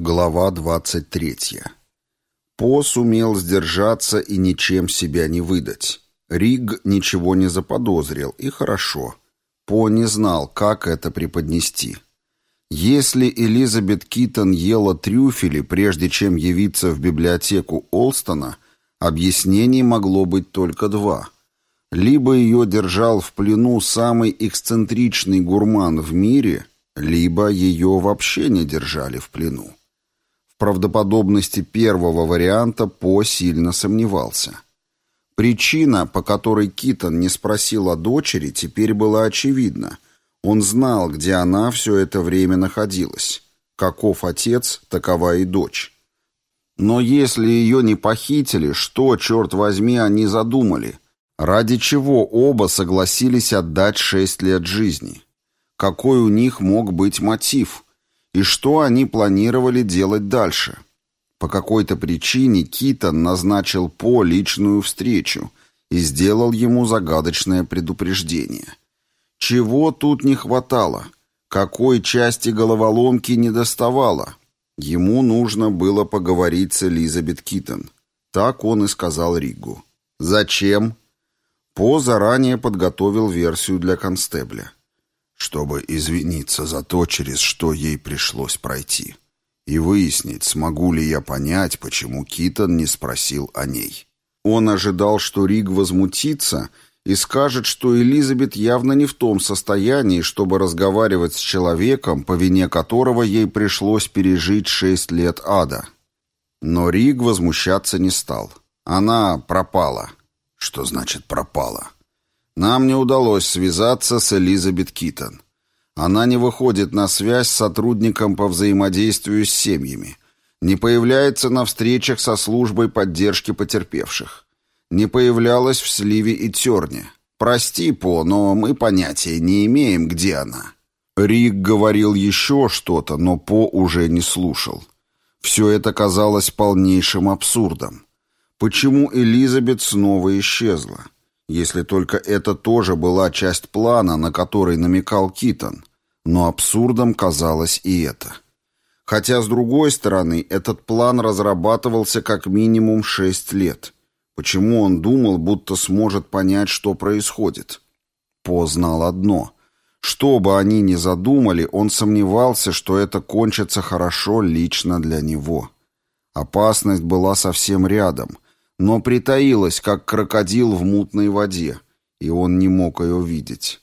Глава 23. По сумел сдержаться и ничем себя не выдать. Риг ничего не заподозрил, и хорошо. По не знал, как это преподнести. Если Элизабет Китон ела трюфели, прежде чем явиться в библиотеку Олстона, объяснений могло быть только два. Либо ее держал в плену самый эксцентричный гурман в мире, либо ее вообще не держали в плену правдоподобности первого варианта По сильно сомневался. Причина, по которой Китон не спросил о дочери, теперь была очевидна. Он знал, где она все это время находилась. Каков отец, такова и дочь. Но если ее не похитили, что, черт возьми, они задумали? Ради чего оба согласились отдать шесть лет жизни? Какой у них мог быть мотив? И что они планировали делать дальше. По какой-то причине Китон назначил По личную встречу и сделал ему загадочное предупреждение. Чего тут не хватало? Какой части головоломки не доставало? Ему нужно было поговорить с Элизабет Китон. Так он и сказал Ригу. «Зачем?» По заранее подготовил версию для констебля чтобы извиниться за то, через что ей пришлось пройти, и выяснить, смогу ли я понять, почему Китон не спросил о ней. Он ожидал, что Риг возмутится и скажет, что Элизабет явно не в том состоянии, чтобы разговаривать с человеком, по вине которого ей пришлось пережить шесть лет ада. Но Риг возмущаться не стал. Она пропала. Что значит пропала? Нам не удалось связаться с Элизабет Китон. Она не выходит на связь с сотрудником по взаимодействию с семьями, не появляется на встречах со службой поддержки потерпевших, не появлялась в Сливе и Терне. Прости, По, но мы понятия не имеем, где она. Рик говорил еще что-то, но По уже не слушал. Все это казалось полнейшим абсурдом. Почему Элизабет снова исчезла? Если только это тоже была часть плана, на который намекал Китон. Но абсурдом казалось и это. Хотя, с другой стороны, этот план разрабатывался как минимум шесть лет. Почему он думал, будто сможет понять, что происходит? По знал одно. Что бы они ни задумали, он сомневался, что это кончится хорошо лично для него. Опасность была совсем рядом — но притаилась, как крокодил в мутной воде, и он не мог ее видеть.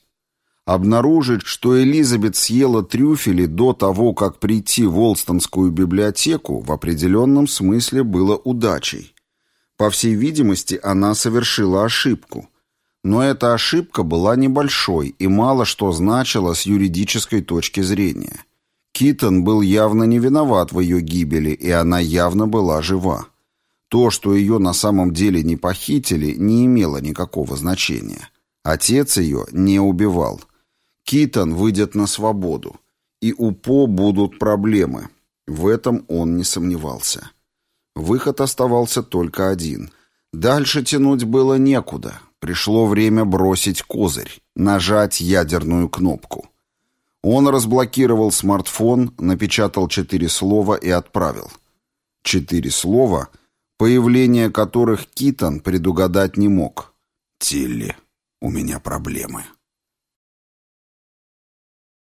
Обнаружить, что Элизабет съела трюфели до того, как прийти в Олстонскую библиотеку, в определенном смысле было удачей. По всей видимости, она совершила ошибку. Но эта ошибка была небольшой и мало что значила с юридической точки зрения. Китон был явно не виноват в ее гибели, и она явно была жива. То, что ее на самом деле не похитили, не имело никакого значения. Отец ее не убивал. Китон выйдет на свободу. И у По будут проблемы. В этом он не сомневался. Выход оставался только один. Дальше тянуть было некуда. Пришло время бросить козырь, нажать ядерную кнопку. Он разблокировал смартфон, напечатал четыре слова и отправил. Четыре слова — появление которых Китон предугадать не мог. «Тилли, у меня проблемы».